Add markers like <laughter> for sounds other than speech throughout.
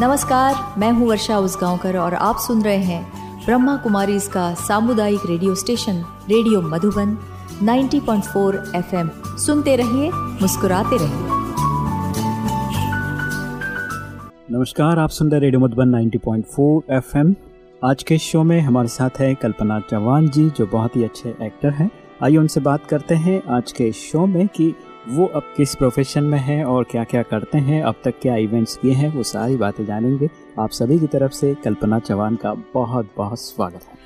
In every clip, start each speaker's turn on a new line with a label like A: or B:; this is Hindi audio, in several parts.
A: नमस्कार, मैं हूँ वर्षा उसगांवकर और आप सुन रहे हैं ब्रह्मा कुमारी इसका सामुदायिक radio station, radio Madhuban 90.4 FM. सुनते रहिए, मुस्कुराते रहिए।
B: नमस्कार, आप सुन रहे रेडियो मधुबन 90.4 एफएम। आज के शो में हमारे साथ है कल्पना चौहान जी, जो बहुत ही अच्छे एक्टर हैं। आइए उनसे बात करते हैं आज के शो में कि वो अब किस प्रोफेशन में हैं और क्या क्या करते हैं अब तक क्या इवेंट्स किए हैं वो सारी बातें जानेंगे। आप सभी की तरफ़ से कल्पना चौहान का बहुत बहुत स्वागत है।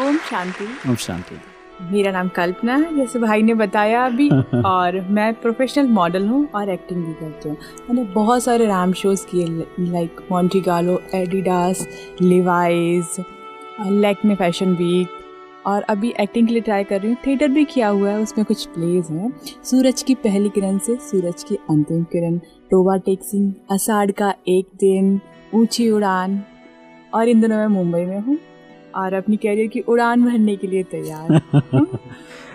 C: ओम शांति।
B: ओम शांति।
C: मेरा नाम कल्पना है जैसे भाई ने बताया अभी <laughs> और मैं प्रोफेशनल मॉडल हूँ और एक्टिंग भी करती हूँ। मैंने बहुत सारे राम शोज़ किए like Monte Carlo Adidas Levi's Lakme fashion week और अभी एक्टिंग के लिए ट्राई कर रही हूँ। थिएटर भी किया हुआ है उसमें कुछ प्लेज हैं। सूरज की पहली किरण से सूरज की अंतिम किरण। टोबा टेक्सिंग अषाढ़ का एक दिन ऊँची उड़ान। और इन दिनों मैं मुंबई में हूँ और अपनी कैरियर की उड़ान भरने के लिए तैयार <laughs>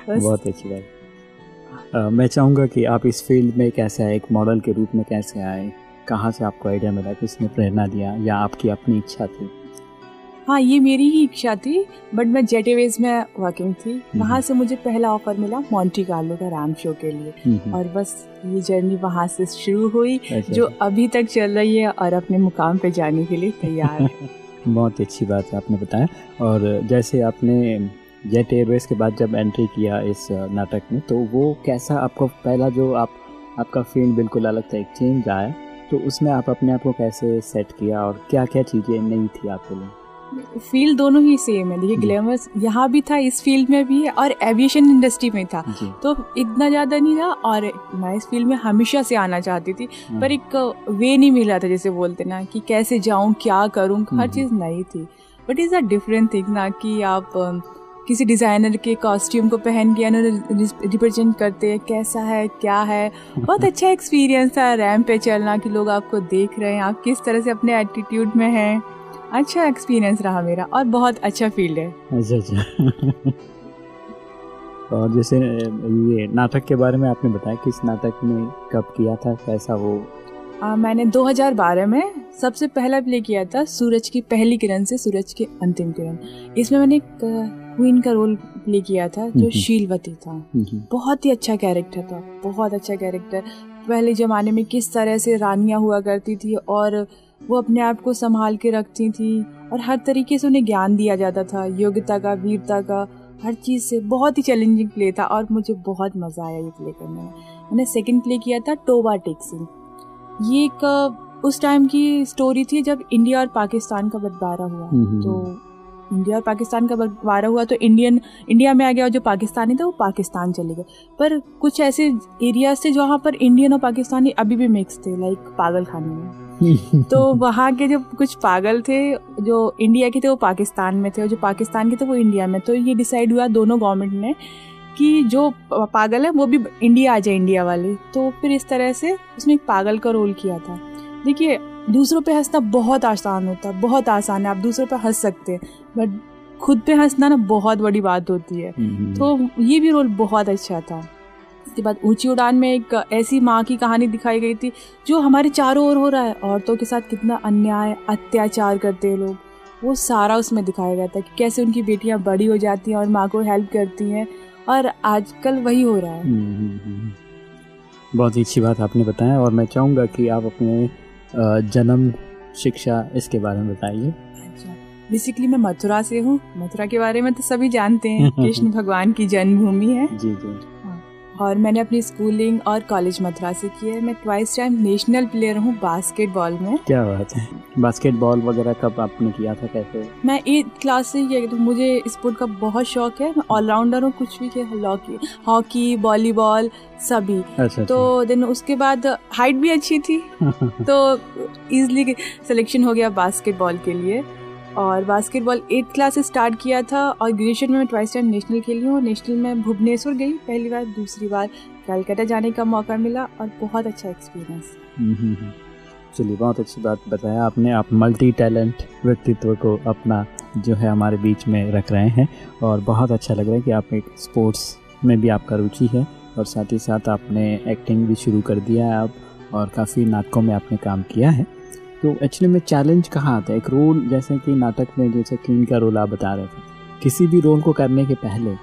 B: बहुत अच्छी बात। मैं चाहूँगा कि आप इस फ़ील्ड में कैसे आए एक मॉडल के रूप में कैसे आए? कहाँ से आपको आइडिया मिला किसने प्रेरणा दिया या आपकी अपनी इच्छा थी?
C: हाँ ये मेरी ही इच्छा थी बट मैं जेट एवेज में वर्किंग थी हम्म। वहाँ से मुझे पहला ऑफ़र मिला मॉन्टी कार्लो का राम शो के लिए हम्म। और बस ये जर्नी वहाँ से शुरू हुई अच्छा। जो अभी तक चल रही है और अपने मुकाम पे जाने के लिए तैयार है <laughs>
B: बहुत अच्छी बात है आपने बताया और जैसे आपने जेट एयरवेज के बाद जब एंट्री किया इस नाटक में तो वो कैसा आपको पहला जो आप आपका फ़ील्ड बिल्कुल अलग था एक चेंज आया तो उसमें आप अपने आप को कैसे सेट किया और क्या क्या चीज़ें नहीं थी आपके लिए
C: फ़ील्ड दोनों ही सेम है। देखिए ग्लैमर्स यहाँ भी था इस फ़ील्ड में भी है और एविएशन इंडस्ट्री में था। तो इतना ज़्यादा नहीं था और मैं इस फ़ील्ड में हमेशा से आना चाहती थी हाँ। पर एक वे नहीं मिल रहा था जैसे बोलते ना कि कैसे जाऊँ क्या करूँ हर हम्म। चीज़ नई थी। But is a different thing ना कि आप किसी डिज़ाइनर के कॉस्ट्यूम को पहन के उन्होंने रिप्रेजेंट करते हैं कैसा है क्या है? बहुत <laughs> अच्छा एक्सपीरियंस था रैम पे चलना कि लोग आपको देख रहे हैं आप किस तरह से अपने एटीट्यूड में हैं। अच्छा एक्सपीरियंस रहा मेरा और बहुत अच्छा फ़ील्ड है।
B: अच्छा अच्छा। और जैसे ये नाटक के बारे में आपने बताया कि इस नाटक में कब किया था कैसा वो?
C: आ, मैंने 2012 में सबसे पहला प्ले किया था सूरज की पहली किरण से सूरज के अंतिम किरण। इसमें मैंने एक क्वीन का रोल प्ले किया था जो शीलवती था। बहुत ही अच्छा कैरेक्टर था बहुत अच्छा कैरेक्टर पहले ज़माने में किस तरह से रानियाँ हुआ करती थी और वो अपने आप को संभाल के रखती थी और हर तरीके से उन्हें ज्ञान दिया जाता था। योग्यता का वीरता का हर चीज़ से बहुत ही चैलेंजिंग प्ले था और मुझे बहुत मज़ा आया ये प्ले करने में। मैंने सेकंड प्ले किया था टोबा टेक्सिंग ये एक उस टाइम की स्टोरी थी जब इंडिया और पाकिस्तान का बंटवारा हुआ। हम्म, हम्म, तो हम्म। इंडिया और पाकिस्तान का बंटवारा हुआ तो इंडियन इंडिया में आ गया और जो पाकिस्तानी था वो पाकिस्तान चले गए। पर कुछ ऐसे एरियाज़ थे जहाँ पर इंडियन और पाकिस्तानी अभी भी मिक्स थे लाइक पागल खाने में। <laughs> तो वहाँ के जो कुछ पागल थे जो इंडिया के थे वो पाकिस्तान में थे और जो पाकिस्तान के थे वो इंडिया में। तो ये डिसाइड हुआ दोनों गवर्नमेंट ने कि जो पागल है वो भी इंडिया आ जाए इंडिया वाले। तो फिर इस तरह से उसने एक पागल का रोल किया था। देखिए दूसरों पे हंसना बहुत आसान होता है बहुत आसान है। आप दूसरों पे हंस सकते हैं बट खुद पे हंसना ना बहुत बड़ी बात होती है। हम्म, तो। ये भी रोल बहुत अच्छा था। इसके बाद ऊँची उड़ान में एक ऐसी माँ की कहानी दिखाई गई थी जो हमारे चारों ओर हो रहा है। औरतों के साथ कितना अन्याय अत्याचार करते हैं लोग। वो सारा उसमें दिखाया गया था कि कैसे उनकी बेटियाँ बड़ी हो जाती हैं और माँ को हेल्प करती हैं और आजकल वही हो रहा है।
B: बहुत ही अच्छी बात आपने बताया और मैं चाहूँगा कि आप अपने जन्म शिक्षा इसके बारे में बताइए।
C: बेसिकली अच्छा, मैं मथुरा से हूँ। मथुरा के बारे में तो सभी जानते हैं। <laughs> कृष्ण भगवान की जन्मभूमि है।
B: जी जी।
C: और मैंने अपनी स्कूलिंग और कॉलेज मथुरा से की है। मैं ट्वाइस टाइम नेशनल प्लेयर हूँ बास्केटबॉल में।
B: क्या बात है? बास्केटबॉल वगैरह कब आपने किया था कैसे?
C: मैं एट क्लास से ही तो मुझे स्पोर्ट का बहुत शौक है। मैं ऑलराउंडर हूँ कुछ भी किया हॉकी वॉलीबॉल सभी। अच्छा, तो देन अच्छा। उसके बाद हाइट भी अच्छी थी। <laughs> तो इजली सिलेक्शन हो गया बास्केटबॉल के लिए। और बास्केटबॉल एट क्लास से स्टार्ट किया था और ग्रेजुएशन में मैं ट्वाइस टाइम नेशनल खेली हूँ। नेशनल में भुवनेश्वर गई, पहली बार, दूसरी बार कलकत्ता जाने का मौका मिला और बहुत अच्छा एक्सपीरियंस।
B: चलिए, बहुत अच्छी बात बताया आपने। आप मल्टी टैलेंट व्यक्तित्व को अपना जो है हमारे बीच में रख रहे हैं और बहुत अच्छा लग रहा है कि आप एक स्पोर्ट्स में भी आपका रुचि है और साथ ही साथ आपने एक्टिंग भी शुरू कर दिया है आप और काफ़ी नाटकों में आपने काम किया है। तो एक्चुअली में चैलेंज कहाँ आता है? एक रोल जैसे कि नाटक में जैसे किंग का रोल आप बता रहे थे। किसी भी रोल को करने के पहले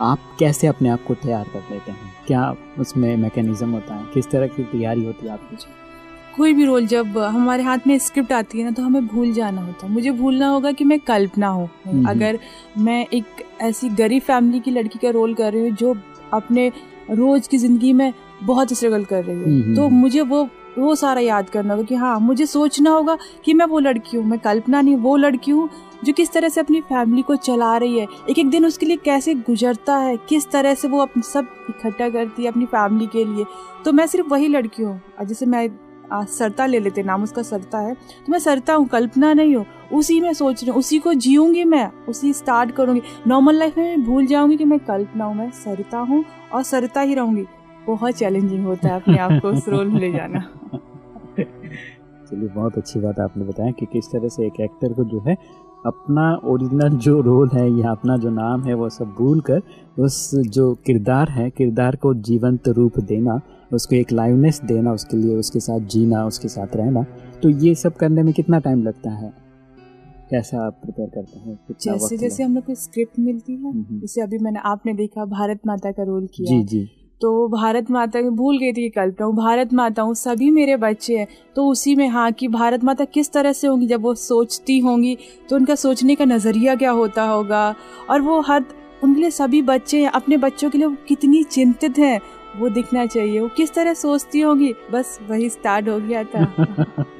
B: आप कैसे अपने आप को तैयार कर लेते हैं? क्या उसमें मैकेनिज्म होता है? किस तरह की तैयारी होती है आपकी?
C: कोई भी रोल जब हमारे हाथ में स्क्रिप्ट आती है ना तो हमें भूल जाना होता है। मुझे भूलना होगा कि मैं कल्पना हूँ। हम्म। अगर मैं एक ऐसी गरीब फैमिली की लड़की का रोल कर रही हूँ जो अपने रोज की ज़िंदगी में बहुत स्ट्रगल कर रही है हम्म, तो हम्म। मुझे वो वो सारा याद करना होगा कि हाँ मुझे सोचना होगा कि मैं वो लड़की हूँ, मैं कल्पना नहीं, वो लड़की हूँ जो किस तरह से अपनी फैमिली को चला रही है। एक एक दिन उसके लिए कैसे गुजरता है, किस तरह से वो अपने सब इकट्ठा करती है अपनी फैमिली के लिए। तो मैं सिर्फ़ वही लड़की हूँ। जैसे मैं सरता ले लेते, नाम उसका सरता है तो मैं सरता हूँ, कल्पना नहीं हूँ। उसी में सोच रही हूँ, उसी को जीऊँगी मैं, उसी स्टार्ट करूँगी। नॉर्मल लाइफ में भूल जाऊँगी कि मैं कल्पना हूँ, मैं सरता हूँ और सरता ही रहूँगी। बहुत चैलेंजिंग होता है अपने आप को उस रोल में ले जाना। <laughs>
B: चलिए बहुत अच्छी बात आपने बताया कि किस तरह से एक एक्टर को जो है अपना ओरिजिनल जो रोल है या अपना जो नाम है वो सब भूल कर उस जो किरदार है किरदार को जीवंत रूप देना उसको एक लाइवनेस देना उसके लिए उसके साथ जीना उसके साथ रहना तो ये सब करने में कितना टाइम लगता है? कैसा आप प्रिपेयर करते हैं?
C: जैसे जैसे हम लोग को स्क्रिप्ट मिलती है हम्म, हम्म। जैसे अभी मैंने आपने देखा भारत माता का रोल किया।
B: जी जी।
C: तो भारत माता भूल गई थी कल्पना। हूँ भारत माता हूँ सभी मेरे बच्चे हैं। तो उसी में हाँ कि भारत माता किस तरह से होंगी? जब वो सोचती होंगी तो उनका सोचने का नज़रिया क्या होता होगा? और वो हर उनके लिए सभी बच्चे हैं। अपने बच्चों के लिए वो कितनी चिंतित हैं। वो दिखना चाहिए। वो किस तरह सोचती होगी? बस वही स्टार्ट हो गया था। <laughs>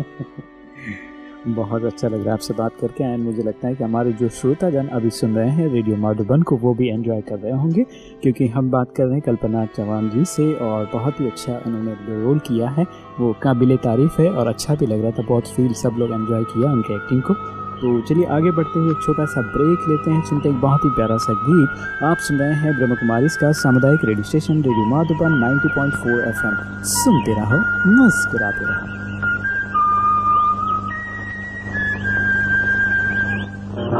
B: बहुत अच्छा लग रहा है आपसे बात करके एंड मुझे लगता है कि हमारे जो श्रोता जन अभी सुन रहे हैं रेडियो माधुबन को वो भी एंजॉय कर रहे होंगे, क्योंकि हम बात कर रहे हैं कल्पना चौहान जी से और बहुत ही अच्छा उन्होंने जो रोल किया है। वो काबिल तारीफ़ है और अच्छा भी लग रहा था, बहुत फील सब लोग एंजॉय किया उनके एक्टिंग को। तो चलिए आगे बढ़ते हुए एक छोटा सा ब्रेक लेते हैं, सुनते एक बहुत ही प्यारा सा गीत। आप सुन रहे हैं ब्रह्म कुमारी का सामुदायिक radio station radio Madhuban 90.4 FM सुनते रहो, मुस्कुराते रहो।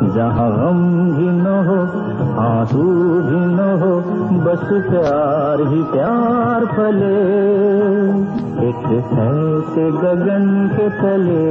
D: जहाँ हम भी न हो, आँसू भी न हो, बस प्यार ही प्यार फले। एक ऐसे गगन के तले।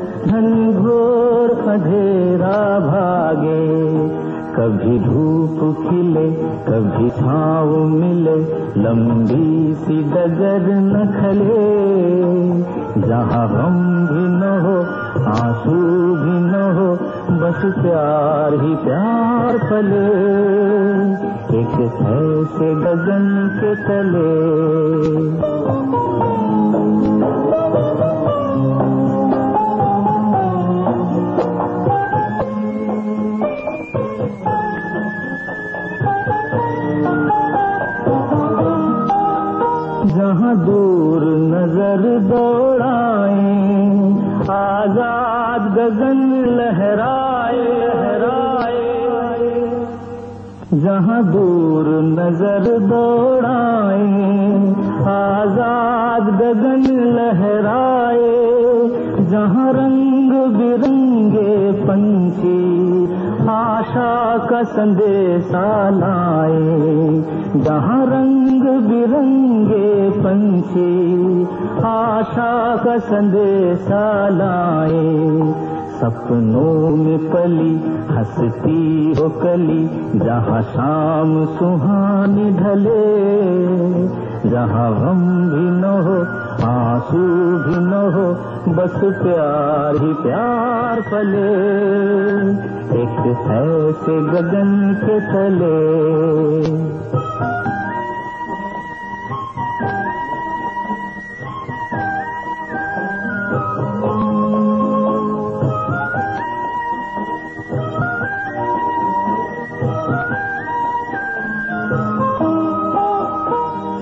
D: घनघोर अंधेरा भागे। कभी धूप खिले, कभी छाव मिले, लंबी सी डगर न खले। जहाँ हम भी न हो, आँसू भी न हो, बस प्यार ही प्यार फले। एक ऐसे गगन के तले। जहाँ दूर नजर दौड़ाए आजाद गगन लहराए। जहाँ रंग बिरंगे पंछी आशा का संदेशा लाए। जहाँ रंग बिरंगे पंछी आशा का संदेशा लाए सपनों में पली, हंसती हो कली, जहाँ शाम सुहानी ढले, जहाँ गम भी न हो, आँसू भी न हो, बस प्यार ही प्यार पले एक ऐसे गगन के तले।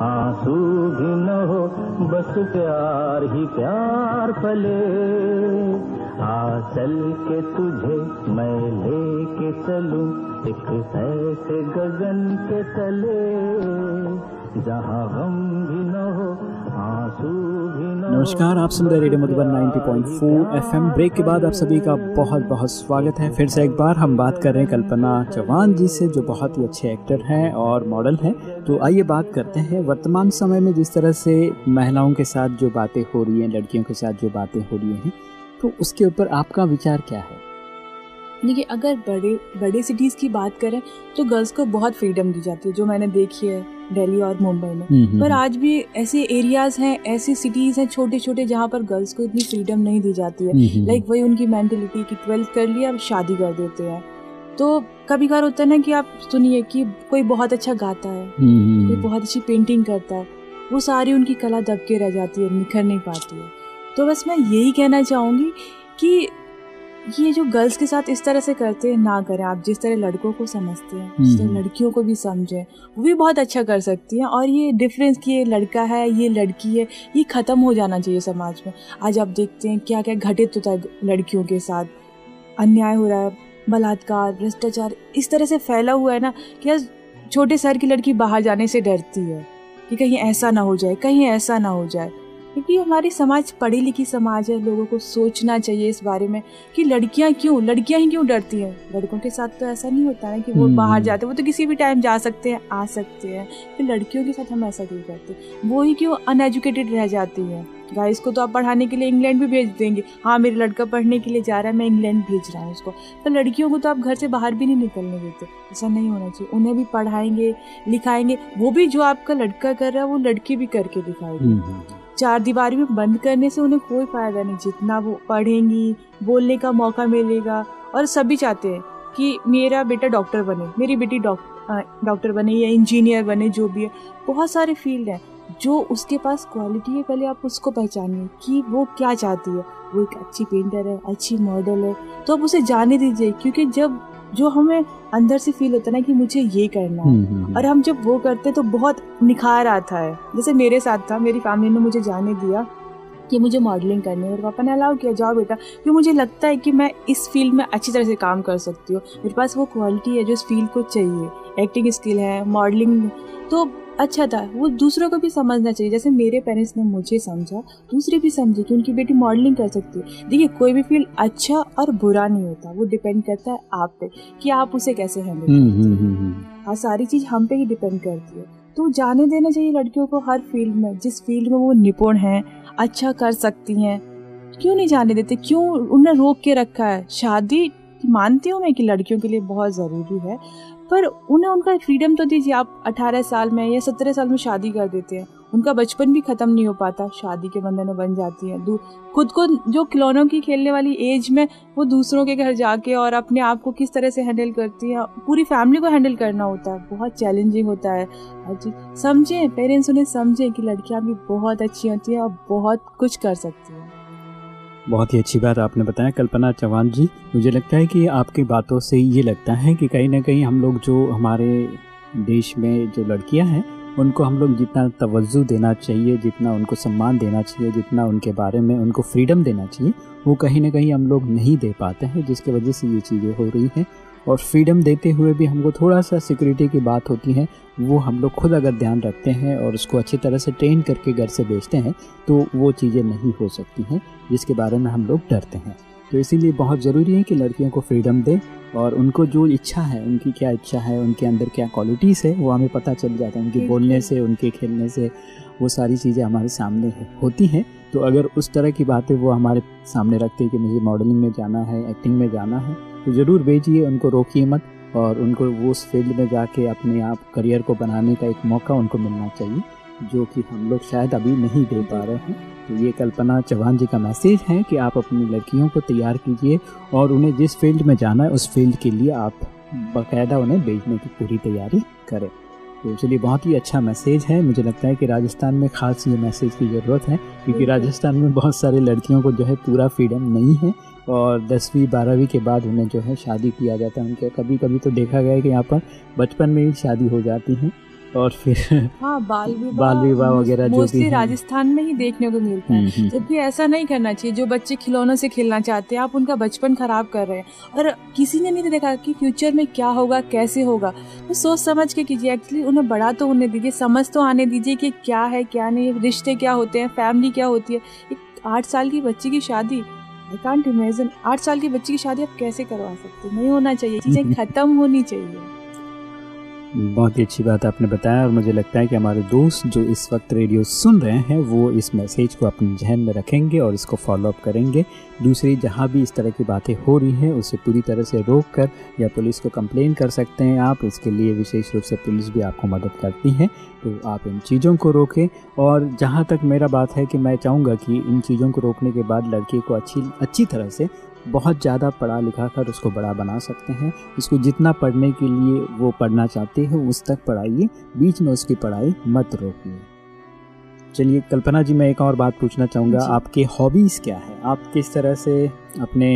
D: आँसू भी न हो, बस प्यार ही प्यार पले आ चल के तुझे मैं लेके चलू, एक ऐसे गगन के तले। जहाँ गम भी न हो
B: नमस्कार, आप सुन रहे रेडियो मधुबन 90.4 एफएम। ब्रेक के बाद आप सभी का बहुत बहुत स्वागत है। फिर से एक बार हम बात कर रहे हैं कल्पना चौहान जी से, जो बहुत ही अच्छे एक्टर हैं और मॉडल हैं। तो आइए बात करते हैं वर्तमान समय में जिस तरह से महिलाओं के साथ जो बातें हो रही हैं, लड़कियों के साथ जो बातें हो रही हैं। तो उसके ऊपर आपका विचार क्या है?
C: देखिए अगर बड़े बड़े सिटीज़ की बात करें तो गर्ल्स को बहुत फ्रीडम दी जाती है जो मैंने देखी है दिल्ली और मुंबई में।
B: हम्म,
C: पर आज भी ऐसे एरियाज़ हैं ऐसी सिटीज़ हैं छोटे छोटे जहाँ पर गर्ल्स को इतनी फ्रीडम नहीं दी जाती है।
B: हम्म,
C: लाइक वही उनकी मेंटेलिटी कि ट्वेल्थ कर लिया अब शादी कर देते हैं। तो कभी कभार होता है ना कि आप सुनिए कि कोई बहुत अच्छा गाता है
B: हम्म,
C: कोई बहुत अच्छी पेंटिंग करता है वो सारी उनकी कला दब के रह जाती है निखर नहीं पाती है। तो बस मैं यही कहना चाहूँगी कि ये जो गर्ल्स के साथ इस तरह से करते हैं ना करें। आप जिस तरह लड़कों को समझते हैं जिस तरह
B: हम्म।
C: लड़कियों को भी समझें वो भी बहुत अच्छा कर सकती हैं। और ये डिफरेंस कि ये लड़का है ये लड़की है ये ख़त्म हो जाना चाहिए समाज में। आज आप देखते हैं क्या क्या घटित होता है लड़कियों के साथ। अन्याय हो रहा है बलात्कार भ्रष्टाचार इस तरह से फैला हुआ है ना कि आज छोटे शहर की लड़की बाहर जाने से डरती है कि कहीं ऐसा ना हो जाए कहीं ऐसा ना हो जाए। क्योंकि हमारी समाज पढ़ी लिखी समाज है लोगों को सोचना चाहिए इस बारे में कि लड़कियाँ क्यों लड़कियाँ ही क्यों डरती हैं? लड़कों के साथ तो ऐसा नहीं होता है कि वो
B: हम्म।
C: बाहर जाते वो तो किसी भी टाइम जा सकते हैं आ सकते हैं। फिर लड़कियों के साथ हम ऐसा क्यों करते वो ही क्यों अनएजुकेटेड रह जाती हैं? गाइस को तो आप पढ़ाने के लिए इंग्लैंड भी भेज देंगे। हाँ मेरा लड़का पढ़ने के लिए जा रहा है मैं इंग्लैंड भेज रहा हूँ उसको। तो लड़कियों को तो आप घर से बाहर भी नहीं निकलने देते। ऐसा नहीं होना चाहिए। उन्हें भी पढ़ाएँगे लिखाएँगे। वो भी जो आपका लड़का कर रहा है वो लड़की भी करके दिखाएगी।
B: हम्म,
C: चार दीवारी में बंद करने से उन्हें कोई फ़ायदा नहीं। जितना वो पढ़ेंगी, बोलने का मौका मिलेगा और सभी चाहते हैं कि मेरा बेटा डॉक्टर बने, मेरी बेटी डॉक- डॉक्टर बने या इंजीनियर बने, जो भी है। बहुत सारे फ़ील्ड हैं जो उसके पास क्वालिटी है, पहले आप उसको पहचानिए कि वो क्या चाहती है। वो एक अच्छी पेंटर है, अच्छी मॉडल है तो आप उसे जाने दीजिए, क्योंकि जब जो हमें अंदर से फील होता है ना कि मुझे ये करना है।
B: हम्म, हम्म,
C: और हम जब वो करते हैं तो बहुत निखार आता है। जैसे मेरे साथ था मेरी फैमिली ने मुझे जाने दिया कि मुझे मॉडलिंग करनी है और पापा ने अलाउ किया जाओ बेटा। क्योंकि मुझे लगता है कि मैं इस फ़ील्ड में अच्छी तरह से काम कर सकती हूँ। मेरे पास वो क्वालिटी है जो इस फ़ील्ड को चाहिए। एक्टिंग स्किल है मॉडलिंग तो अच्छा था वो दूसरों को भी समझना चाहिए। जैसे मेरे पेरेंट्स ने मुझे समझा दूसरे भी समझे कि उनकी बेटी मॉडलिंग कर सकती है। देखिए कोई भी फ़ील्ड अच्छा और बुरा नहीं होता वो डिपेंड करता है आप पे कि आप उसे कैसे हैंडल
B: हम्म, हम्म, हम्म, हम्म।
C: सारी चीज़ हम पे ही डिपेंड करती है। तो जाने देना चाहिए लड़कियों को हर फ़ील्ड में जिस फ़ील्ड में वो निपुण हैं अच्छा कर सकती हैं। क्यों नहीं जाने देते? क्यों उन्हें रोक के रखा है? शादी मानती हूँ मैं कि लड़कियों के लिए बहुत ज़रूरी है पर उन्हें उनका फ्रीडम तो दीजिए, आप 18 साल में या 17 साल में शादी कर देते हैं। उनका बचपन भी खत्म नहीं हो पाता, शादी के बंधन बन जाती है। खुद को जो खिलौनों की खेलने वाली एज में वो दूसरों के घर जाके और अपने आप को किस तरह से हैंडल करती है, पूरी फैमिली को हैंडल करना होता है। बहुत चैलेंजिंग होता है। चीज़ समझें पेरेंट्स उन्हें समझें कि लड़कियाँ भी बहुत अच्छी होती हैं और बहुत कुछ कर सकती हैं।
B: बहुत ही अच्छी बात आपने बताया। कल्पना चौहान जी, मुझे लगता है कि आपकी बातों से ये लगता है कि कहीं ना कहीं हम लोग जो हमारे देश में जो लड़कियाँ हैं, उनको हम लोग जितना तवज्जो देना चाहिए, जितना उनको सम्मान देना चाहिए, जितना उनके बारे में उनको फ्रीडम देना चाहिए, वो कहीं ना कहीं हम लोग नहीं दे पाते हैं, जिसके वजह से ये चीज़ें हो रही हैं। और फ्रीडम देते हुए भी हमको थोड़ा सा सिक्योरिटी की बात होती है वो हम लोग खुद अगर ध्यान रखते हैं और उसको अच्छी तरह से ट्रेन करके घर से बेचते हैं तो वो चीज़ें नहीं हो सकती हैं जिसके बारे में हम लोग डरते हैं। तो इसीलिए बहुत ज़रूरी है कि लड़कियों को फ्रीडम दें और उनको जो इच्छा है उनकी क्या इच्छा है उनके अंदर क्या क्वालिटीज़ है वो हमें पता चल जाता है उनके बोलने से उनके खेलने से वो सारी चीज़ें हमारे सामने है, होती हैं। तो अगर उस तरह की बातें वो हमारे सामने रखते हैं कि मुझे मॉडलिंग में जाना है एक्टिंग में जाना है तो ज़रूर भेजिए, उनको रोकिए मत और उनको वो उस फ़ील्ड में जाके अपने आप करियर को बनाने का एक मौका उनको मिलना चाहिए, जो कि हम लोग शायद अभी नहीं दे पा रहे हैं। तो ये कल्पना चौहान जी का मैसेज है कि आप अपनी लड़कियों को तैयार कीजिए और उन्हें जिस फ़ील्ड में जाना है, उस फ़ील्ड के लिए आप बाकायदा उन्हें भेजने की पूरी तैयारी करें। तो चलिए बहुत ही अच्छा मैसेज है। मुझे लगता है कि राजस्थान में खास ये मैसेज की ज़रूरत है क्योंकि राजस्थान में बहुत सारे लड़कियों को जो है पूरा फ्रीडम नहीं है और दसवीं बारहवीं के बाद उन्हें जो है शादी किया जाता है। उनके कभी कभी तो देखा गया है कि यहाँ पर बचपन में ही शादी हो जाती है। और फिर
C: हाँ बाल विवाह
B: बाल विवाह वगैरह जो भी
C: राजस्थान में ही देखने को मिलता है। जबकि ऐसा नहीं करना चाहिए जो बच्चे खिलौनों से खेलना चाहते हैं आप उनका बचपन खराब कर रहे हैं। और किसी ने नहीं देखा कि फ्यूचर में क्या होगा कैसे होगा। तो सोच समझ के कीजिए एक्चुअली उन्हें बड़ा तो उन्हें दीजिए समझ तो आने दीजिए कि क्या है क्या नहीं रिश्ते क्या होते हैं फैमिली क्या होती है। एक आठ साल की बच्ची की शादी आई कांट इमेजिन आठ साल की बच्ची की शादी आप कैसे करवा सकते नहीं होना चाहिए चीज़ें <laughs> खत्म होनी चाहिए।
B: बहुत ही अच्छी बात आपने बताया और मुझे लगता है कि हमारे दोस्त जो इस वक्त रेडियो सुन रहे हैं, वो इस मैसेज को अपने जहन में रखेंगे और इसको फॉलो अप करेंगे। दूसरी, जहाँ भी इस तरह की बातें हो रही हैं, उसे पूरी तरह से रोक कर या पुलिस को कंप्लेन कर सकते हैं आप। इसके लिए विशेष रूप से पुलिस भी आपको मदद करती है तो आप इन चीज़ों को रोकें। और जहाँ तक मेरा बात है कि मैं चाहूँगा कि इन चीज़ों को रोकने के बाद लड़की को अच्छी अच्छी तरह से बहुत ज़्यादा पढ़ा लिखा कर उसको बड़ा बना सकते हैं। उसको जितना पढ़ने के लिए वो पढ़ना चाहते हैं उस तक पढ़ाइए। बीच में उसकी पढ़ाई मत रोकिए। चलिए कल्पना जी मैं एक और बात पूछना चाहूँगा। आपके हॉबीज़ क्या है? आप किस तरह से अपने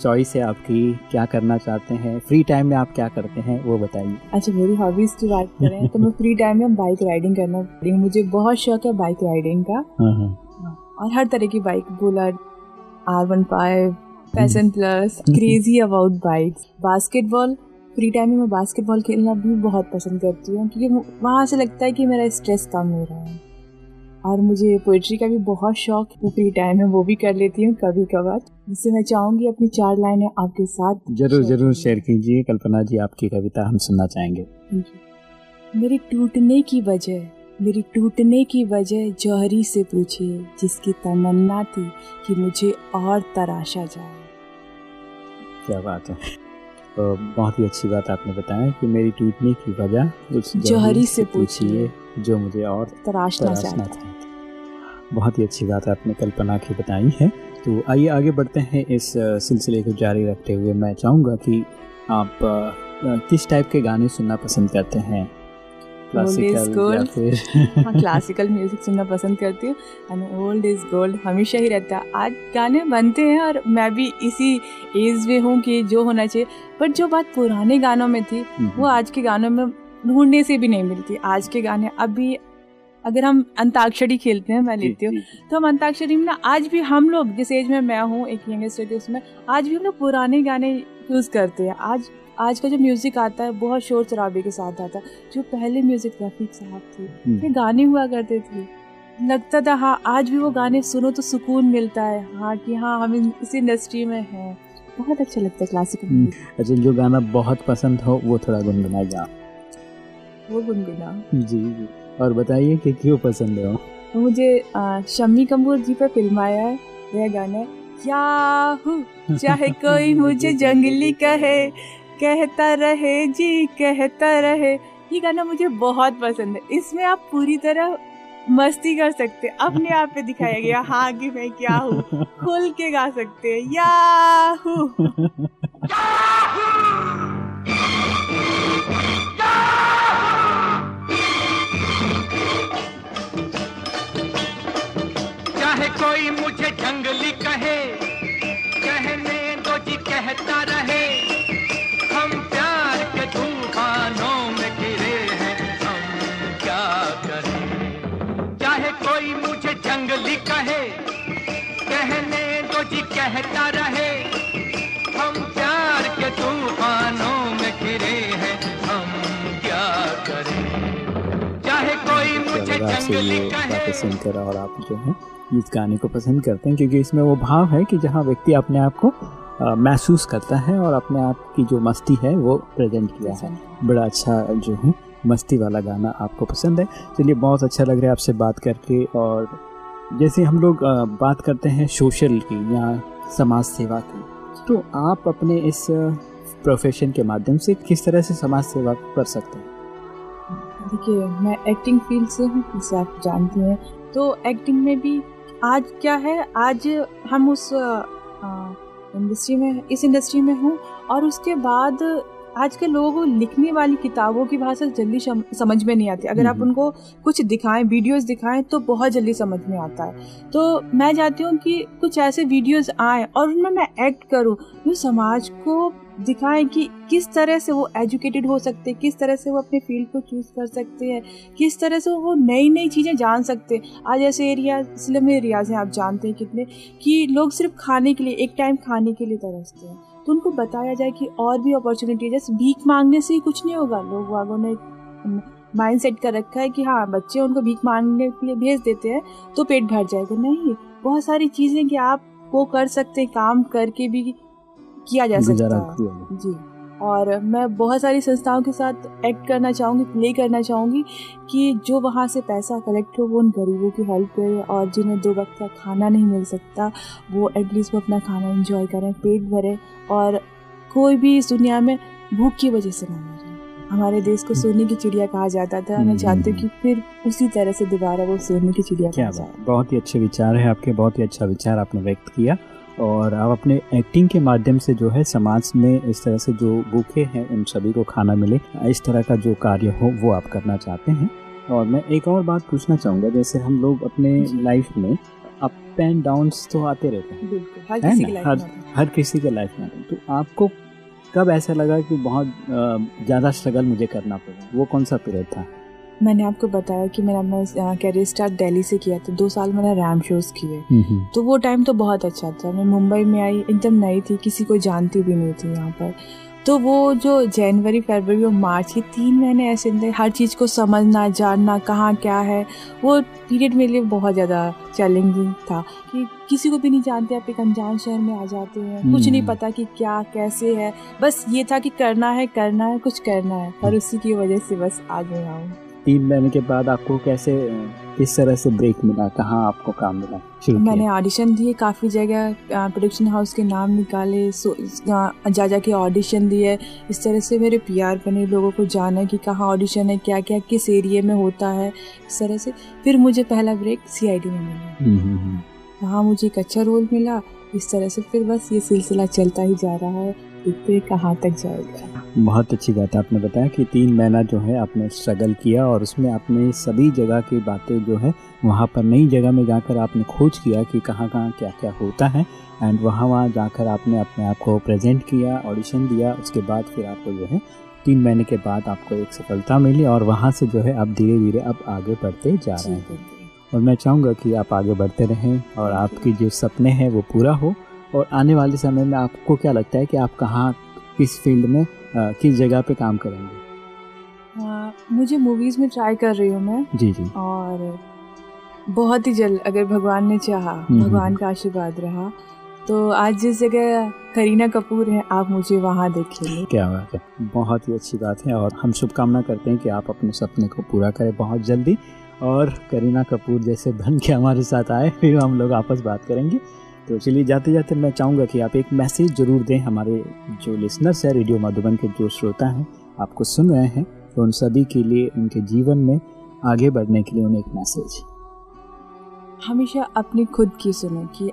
B: चॉइस है आपकी क्या करना चाहते हैं? फ्री टाइम में आप क्या करते हैं? वो बताइए।
C: अच्छा मेरी हॉबीज की बात करें तो मैं फ्री टाइम में बाइक राइडिंग करना मुझे बहुत शौक है बाइक राइडिंग का। हाँ, हाँ। और हर तरह की bike Bullet R one five Passion Plus crazy about bikes basketball free time में मैं बास्केटबॉल खेलना भी बहुत पसंद करती हूँ क्योंकि वहाँ से लगता है कि मेरा स्ट्रेस कम हो रहा है। और मुझे पोइट्री का भी बहुत शौक फ्री टाइम है वो भी कर लेती हूँ कभी कभार। जिससे मैं चाहूँगी अपनी चार लाइनें आपके साथ
B: ज़रूर ज़रूर शेयर कीजिए। कल्पना जी आपकी कविता हम सुनना चाहेंगे।
C: मेरे टूटने की वजह मेरी टूटने की वजह जौहरी से पूछिए जिसकी तमन्ना थी कि मुझे और तराशा जाए।
B: क्या बात है। तो बहुत ही अच्छी बात आपने बताया कि मेरी टूटने की वजह उस जौहरी से पूछिए जो मुझे और
C: तराशना, तराशना था।
B: बहुत ही अच्छी बात आपने कल्पना की बताई है। तो आइए आगे बढ़ते हैं इस सिलसिले को जारी रखते हुए। मैं चाहूँगा कि आप किस टाइप के गाने सुनना पसंद करते हैं?
C: क्लासिकल म्यूज़िक हाँ, सुनना पसंद करती हूँ। एंड ओल्ड इज़ गोल्ड हमेशा ही रहता है। आज गाने बनते हैं और मैं भी इसी एज में हूँ कि जो होना चाहिए। बट जो बात पुराने गानों में थी हम्म, वो। आज के गानों में ढूँढने से भी नहीं मिलती। आज के गाने अभी अगर हम अंताक्षरी खेलते हैं मैं लेती हूँ। तो हम अंताक्षरी में ना आज भी हम लोग जिस एज में मैं हूँ एक यंगेस्ट उसमें आज भी हम लोग पुराने गाने यूज़ करते हैं। आज आज का जो म्यूज़िक आता है बहुत शोर शराबे के साथ आता है। जो पहले म्यूज़िक रफीक साहब थे हम्म। ये गाने हुआ करते थे। लगता था हाँ आज भी वो गाने सुनो तो सुकून मिलता है। हाँ कि हाँ हम इस इंडस्ट्री में हैं। बहुत अच्छा लगता है क्लासिकल हम्म।
B: अच्छा जो गाना बहुत पसंद हो वो थोड़ा गुनगुनाइए।
C: वो गुनगुना।
B: जी जी। और बताइए कि क्यों पसंद है?
C: मुझे शम्मी कपूर जी पर फ़िल्म आया है यह गाना याहू चाहे <laughs> कोई मुझे जंगली कहे। कहता रहे जी कहता रहे। ये गाना मुझे बहुत पसंद है। इसमें आप पूरी तरह मस्ती कर सकते अपने आप पे दिखाया गया <laughs> हाँ कि मैं क्या हूँ। खुल के गा सकते हैं। याहू
E: चाहे कोई मुझे जंगली कहे कहने दो जी कहता रहे। कहता रहे हम प्यार के तूफानों में घिरे हैं हम क्या करें? चाहे कोई मुझे जंगली कहे।
B: सुनकर और आप जो है इस गाने को पसंद करते हैं क्योंकि इसमें वो भाव है कि जहाँ व्यक्ति अपने आप को महसूस करता है और अपने आप की जो मस्ती है वो प्रेजेंट किया है। बड़ा अच्छा जो है मस्ती वाला गाना आपको पसंद है। चलिए बहुत अच्छा लग रहा है आपसे बात करके और जैसे हम लोग बात करते हैं सोशल की या समाज सेवा की। तो आप अपने इस प्रोफेशन के माध्यम से किस तरह से समाज सेवा कर सकते हैं?
C: देखिए, मैं एक्टिंग फ़ील्ड से हूँ, जैसे आप जानती हैं। तो एक्टिंग में भी आज क्या है? आज हम उस इंडस्ट्री में, इस इंडस्ट्री में हूँ और उसके बाद आज के लोगों को लिखने वाली किताबों की भाषा जल्दी समझ में नहीं आती। अगर आप उनको कुछ दिखाएँ वीडियोस दिखाएँ तो बहुत जल्दी समझ में आता है। तो मैं चाहती हूँ कि कुछ ऐसे वीडियोस आए और उनमें मैं एक्ट करूँ जो समाज को दिखाएँ कि किस तरह से वो एजुकेटेड हो सकते हैं किस तरह से वो अपने फ़ील्ड को चूज़ कर सकते हैं किस तरह से वो नई नई चीज़ें जान सकते हैं। आज ऐसे एरिया स्लम एरियाज़ हैं आप जानते हैं कितने कि लोग सिर्फ़ खाने के लिए एक टाइम खाने के लिए तरसते हैं। तो उनको बताया जाए कि और भी अपॉर्चुनिटी है। जैसे भीख मांगने से ही कुछ नहीं होगा। लोग वागों ने माइंड सेट कर रखा है कि हाँ बच्चे उनको भीख मांगने के लिए भेज देते हैं तो पेट भर जाएगा। नहीं बहुत सारी चीज़ें कि आप वो कर सकते हैं काम करके भी किया जा सकता है। जी। और मैं बहुत सारी संस्थाओं के साथ एक्ट करना चाहूँगी प्ले करना चाहूँगी कि जो वहाँ से पैसा कलेक्ट हो वो उन गरीबों की हेल्प करे और जिन्हें दो वक्त का खाना नहीं मिल सकता वो एटलीस्ट वो अपना खाना इंजॉय करें पेट भरें और कोई भी इस दुनिया में भूख की वजह से ना मरे। हमारे देश को सोने की चिड़िया कहा जाता था मैं चाहती हूँ कि फिर उसी तरह से दोबारा वो सोने की चिड़िया
B: क्या बहुत ही अच्छे विचार है आपके बहुत ही अच्छा विचार आपने व्यक्त किया। और आप अपने एक्टिंग के माध्यम से जो है समाज में इस तरह से जो भूखे हैं उन सभी को खाना मिले। इस तरह का जो कार्य हो वो आप करना चाहते हैं। और मैं एक और बात पूछना चाहूँगा जैसे हम लोग अपने लाइफ में अप एंड डाउन तो आते रहते हैं।
C: हर किसी
B: हर, हर किसी के लाइफ में तो आपको कब ऐसा लगा कि बहुत ज़्यादा स्ट्रगल मुझे करना पड़ा? वो कौन सा पीरियड था?
C: मैंने आपको बताया कि मैंने अपना कैरियर स्टार्ट दिल्ली से किया था। दो साल मैंने रैम शोज़ किए। तो वो टाइम तो बहुत अच्छा था। मैं मुंबई में आई एकदम नई थी किसी को जानती भी नहीं थी यहाँ पर। तो वो जो जनवरी फरवरी और मार्च ये तीन महीने ऐसे थे हर चीज़ को समझना जानना कहाँ क्या है वो पीरियड मेरे लिए बहुत ज़्यादा चैलेंजिंग था कि किसी को भी नहीं जानते आप एक अनजान शहर में आ जाते हैं कुछ नहीं हम्म। पता कि क्या कैसे है। बस ये था कि करना है करना है कुछ करना है और उसी की वजह से बस आज मैं आऊँ।
B: तीन महीने के बाद आपको कैसे किस तरह से ब्रेक मिला? कहाँ आपको काम मिला?
C: मैंने ऑडिशन दिए काफ़ी जगह प्रोडक्शन हाउस के नाम निकाले जा जा के ऑडिशन दिए। इस तरह से मेरे पीआर बने लोगों को जाना कि कहाँ ऑडिशन है क्या क्या किस एरिए में होता है इस तरह से। फिर मुझे पहला ब्रेक सीआईडी में मिला। हम्म, हम्म, हम्म। वहाँ मुझे एक अच्छा रोल मिला। इस तरह से फिर बस ये सिलसिला चलता ही जा रहा है। देखते कहाँ तक जाएगा?
B: बहुत अच्छी बात है। आपने बताया कि तीन महीना जो है आपने स्ट्रगल किया और उसमें आपने सभी जगह की बातें जो है वहाँ पर नई जगह में जाकर आपने खोज किया कि कहाँ कहाँ क्या क्या होता है एंड वहाँ वहाँ जाकर आपने अपने आप को प्रेजेंट किया ऑडिशन दिया उसके बाद फिर आपको जो है तीन महीने के बाद आपको एक सफलता मिली और वहाँ से जो है आप धीरे धीरे अब आगे बढ़ते जा रहे हैं। और मैं चाहूँगा कि आप आगे बढ़ते रहें और आपके जो सपने हैं वो पूरा हो। और आने वाले समय में आपको क्या लगता है कि आप कहाँ किस फ़ील्ड में किस जगह पे काम करेंगे?
C: आ, मुझे मूवीज़ में ट्राई कर रही हूँ मैं।
B: जी जी।
C: और बहुत ही जल्द अगर भगवान ने चाहा हम्म, भगवान हम्म। का आशीर्वाद रहा तो आज जिस जगह करीना कपूर है आप मुझे वहाँ देखेंगे।
B: क्या बात है। बहुत ही अच्छी बात है और हम शुभकामना करते हैं कि आप अपने सपने को पूरा करें बहुत जल्दी। और करीना कपूर जैसे बन के हमारे साथ आए फिर हम लोग आपस बात करेंगे। तो चलिए जाते जाते मैं चाहूँगा कि आप एक मैसेज ज़रूर दें। हमारे जो लिसनर्स है रेडियो मधुबन के जो श्रोता हैं, आपको सुन रहे हैं तो उन सभी के लिए, उनके जीवन में आगे बढ़ने के लिए उन्हें एक मैसेज।
C: हमेशा अपने खुद की सुने कि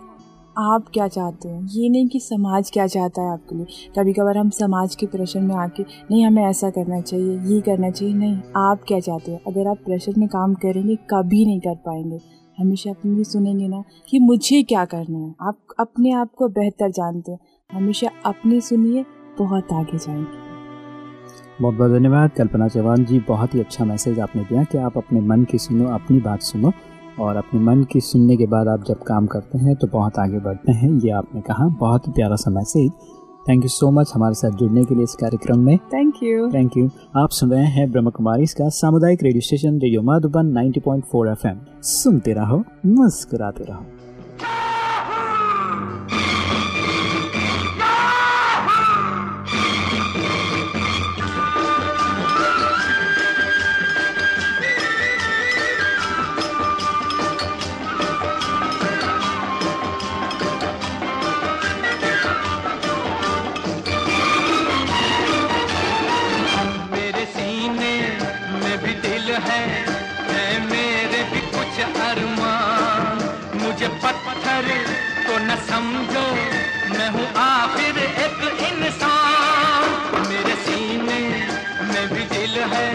C: आप क्या चाहते हैं। ये नहीं कि समाज क्या चाहता है आपके लिए। कभी कभार हम समाज के प्रेशर में आके, नहीं, हमें ऐसा करना चाहिए, ये करना चाहिए। नहीं, आप क्या चाहते हैं? अगर आप प्रेशर में काम करेंगे, कभी नहीं कर पाएँगे। हमेशा अपनी भी सुनेंगे ना कि मुझे क्या करना है। आप अपने आप को बेहतर जानते हैं। हमेशा अपनी सुनिए बहुत आगे जाएँगे।
B: बहुत बहुत धन्यवाद। कल्पना चौहान जी बहुत ही अच्छा मैसेज आपने दिया कि आप अपने मन की सुनो अपनी बात सुनो और अपने मन की सुनने के बाद आप जब काम करते हैं तो बहुत आगे बढ़ते हैं। ये आपने कहा बहुत ही प्यारा सा message. Thank you so much हमारे साथ जुड़ने के लिए इस कार्यक्रम में।
C: थैंक यू
B: थैंक यू आप सुन रहे हैं ब्रह्म कुमारी इसका सामुदायिक radio station radio Madhuban 90.4 FM सुनते रहो, मुस्कुराते रहो।
E: न समझो, मैं हूँ आखिर एक इंसान। मेरे सीने में भी दिल है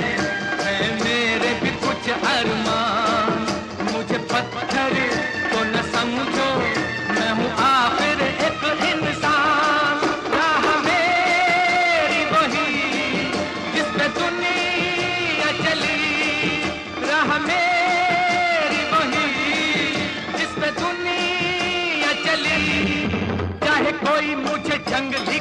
E: है मेरे भी कुछ अरमान। कोई भी